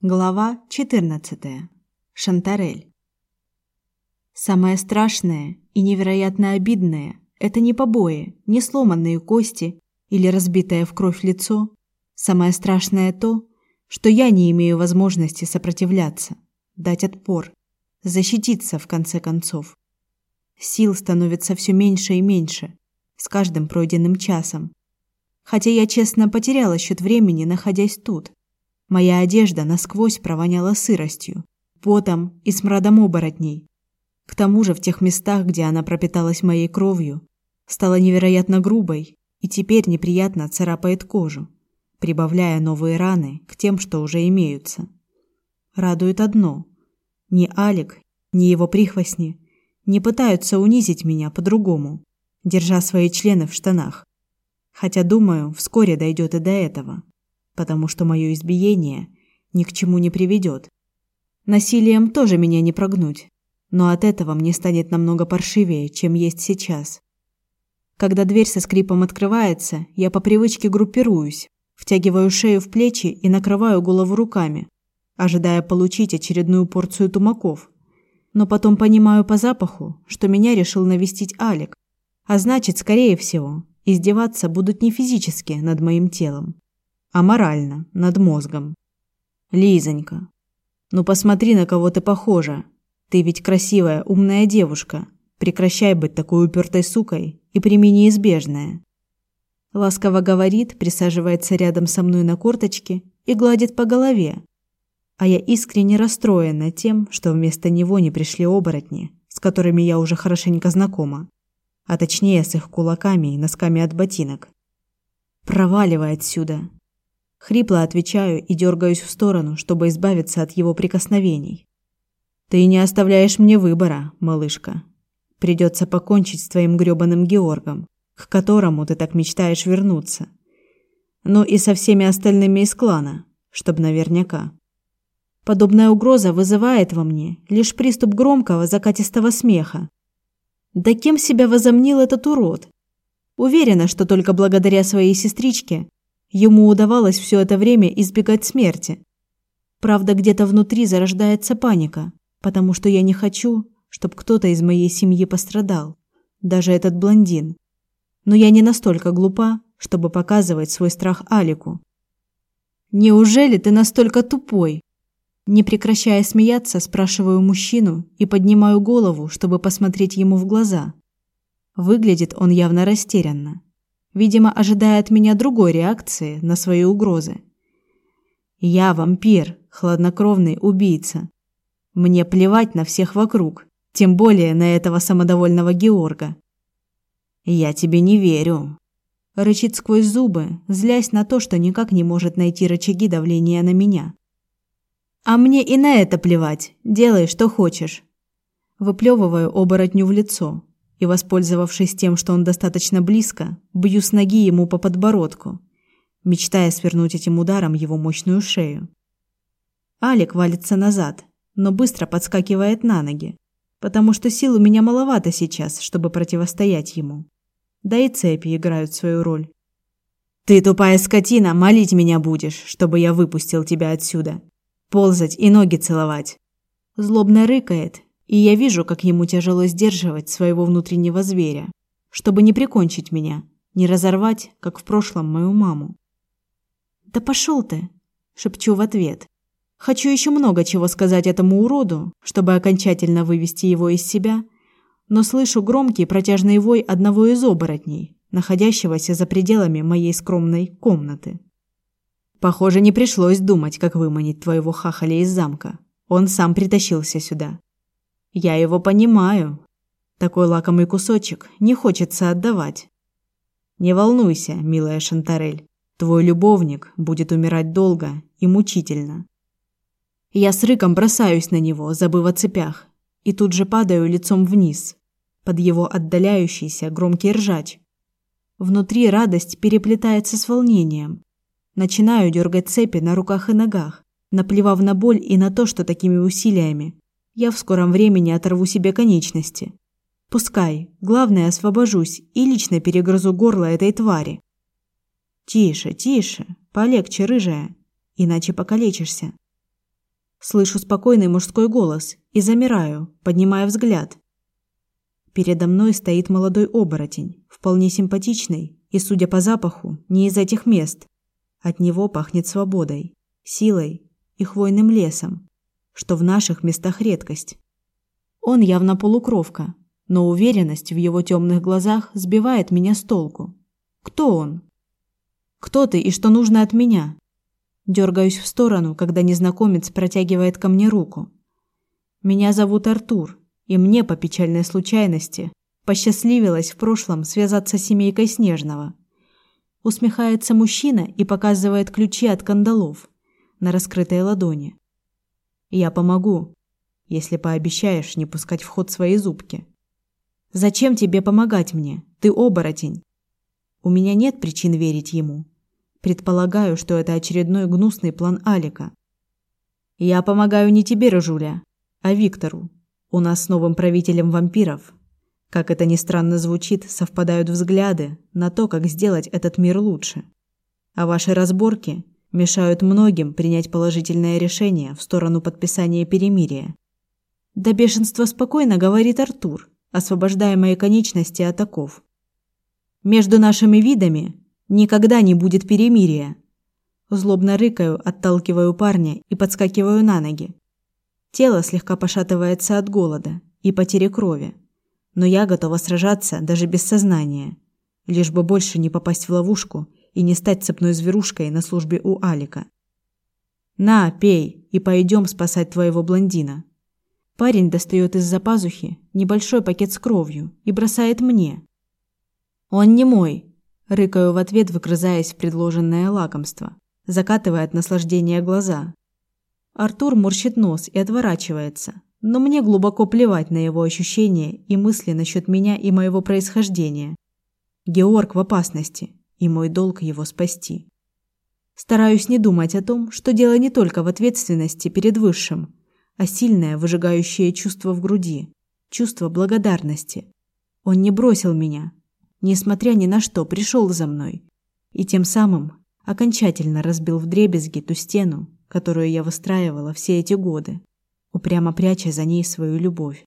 Глава 14. Шантарель. Самое страшное и невероятно обидное это не побои, не сломанные кости или разбитое в кровь лицо. Самое страшное то, что я не имею возможности сопротивляться, дать отпор, защититься в конце концов. Сил становится все меньше и меньше с каждым пройденным часом. Хотя я честно потеряла счет времени, находясь тут Моя одежда насквозь провоняла сыростью, потом и смрадом оборотней. К тому же в тех местах, где она пропиталась моей кровью, стала невероятно грубой и теперь неприятно царапает кожу, прибавляя новые раны к тем, что уже имеются. Радует одно: ни Алик, ни его прихвостни не пытаются унизить меня по-другому, держа свои члены в штанах. Хотя, думаю, вскоре дойдет и до этого потому что мое избиение ни к чему не приведет. Насилием тоже меня не прогнуть, но от этого мне станет намного паршивее, чем есть сейчас. Когда дверь со скрипом открывается, я по привычке группируюсь, втягиваю шею в плечи и накрываю голову руками, ожидая получить очередную порцию тумаков. Но потом понимаю по запаху, что меня решил навестить Алик, а значит, скорее всего, издеваться будут не физически над моим телом, а морально, над мозгом. Лизонька, ну посмотри, на кого ты похожа. Ты ведь красивая, умная девушка. Прекращай быть такой упертой сукой и прими неизбежное. Ласково говорит, присаживается рядом со мной на корточке и гладит по голове. А я искренне расстроена тем, что вместо него не пришли оборотни, с которыми я уже хорошенько знакома, а точнее с их кулаками и носками от ботинок. Проваливай отсюда, Хрипло отвечаю и дергаюсь в сторону, чтобы избавиться от его прикосновений. Ты не оставляешь мне выбора, малышка. Придется покончить с твоим грёбаным Георгом, к которому ты так мечтаешь вернуться. Ну и со всеми остальными из клана, чтобы наверняка. Подобная угроза вызывает во мне лишь приступ громкого закатистого смеха. Да кем себя возомнил этот урод? Уверена, что только благодаря своей сестричке Ему удавалось все это время избегать смерти. Правда, где-то внутри зарождается паника, потому что я не хочу, чтобы кто-то из моей семьи пострадал, даже этот блондин. Но я не настолько глупа, чтобы показывать свой страх Алику. Неужели ты настолько тупой? Не прекращая смеяться, спрашиваю мужчину и поднимаю голову, чтобы посмотреть ему в глаза. Выглядит он явно растерянно видимо, ожидая от меня другой реакции на свои угрозы. Я вампир, хладнокровный убийца. Мне плевать на всех вокруг, тем более на этого самодовольного Георга. Я тебе не верю, рычит сквозь зубы, злясь на то, что никак не может найти рычаги давления на меня. А мне и на это плевать. Делай, что хочешь. Выплевываю оборотню в лицо, и, воспользовавшись тем, что он достаточно близко, бью с ноги ему по подбородку, мечтая свернуть этим ударом его мощную шею. Алик валится назад, но быстро подскакивает на ноги, потому что сил у меня маловато сейчас, чтобы противостоять ему. Да и цепи играют свою роль. Ты тупая скотина, молить меня будешь, чтобы я выпустил тебя отсюда. Ползать и ноги целовать. Злобно рыкает и я вижу, как ему тяжело сдерживать своего внутреннего зверя, чтобы не прикончить меня, не разорвать, как в прошлом мою маму. Да пошел ты, шепчу в ответ. Хочу еще много чего сказать этому уроду, чтобы окончательно вывести его из себя, но слышу громкий протяжный вой одного из оборотней, находящегося за пределами моей скромной комнаты. Похоже, не пришлось думать, как выманить твоего хахаля из замка. Он сам притащился сюда. Я его понимаю. Такой лакомый кусочек не хочется отдавать. Не волнуйся, милая Шантарель. Твой любовник будет умирать долго и мучительно. Я с рыком бросаюсь на него, забыв о цепях, и тут же падаю лицом вниз, под его отдаляющийся громкий ржач. Внутри радость переплетается с волнением. Начинаю дергать цепи на руках и ногах, наплевав на боль и на то, что такими усилиями я в скором времени оторву себе конечности. Пускай, главное, освобожусь и лично перегрызу горло этой твари. Тише, тише, полегче, рыжая, иначе покалечишься. Слышу спокойный мужской голос и замираю, поднимая взгляд. Передо мной стоит молодой оборотень, вполне симпатичный и, судя по запаху, не из этих мест. От него пахнет свободой, силой и хвойным лесом, что в наших местах редкость. Он явно полукровка, но уверенность в его темных глазах сбивает меня с толку. Кто он? Кто ты и что нужно от меня? Дергаюсь в сторону, когда незнакомец протягивает ко мне руку. Меня зовут Артур, и мне по печальной случайности посчастливилось в прошлом связаться с семейкой Снежного. Усмехается мужчина и показывает ключи от кандалов на раскрытой ладони. Я помогу, если пообещаешь не пускать в ход свои зубки. Зачем тебе помогать мне? Ты оборотень. У меня нет причин верить ему. Предполагаю, что это очередной гнусный план Алика. Я помогаю не тебе, Рыжуля, а Виктору. У нас с новым правителем вампиров, как это ни странно звучит, совпадают взгляды на то, как сделать этот мир лучше. А ваши разборки мешают многим принять положительное решение в сторону подписания перемирия. Да бешенство спокойно говорит Артур, освобождая мои конечности от оков. Между нашими видами никогда не будет перемирия. Злобно рыкаю, отталкиваю парня и подскакиваю на ноги. Тело слегка пошатывается от голода и потери крови, но я готова сражаться даже без сознания, лишь бы больше не попасть в ловушку и не стать цепной зверушкой на службе у Алика. На, пей и пойдем спасать твоего блондина. Парень достает из-за пазухи небольшой пакет с кровью и бросает мне. Он не мой, рыкаю в ответ, выгрызаясь в предложенное лакомство, закатывая от наслаждения глаза. Артур морщит нос и отворачивается, но мне глубоко плевать на его ощущения и мысли насчет меня и моего происхождения. Георг в опасности, и мой долг его спасти. Стараюсь не думать о том, что дело не только в ответственности перед высшим, а сильное выжигающее чувство в груди, чувство благодарности. Он не бросил меня, несмотря ни на что, пришел за мной и тем самым окончательно разбил вдребезги ту стену, которую я выстраивала все эти годы, упрямо пряча за ней свою любовь.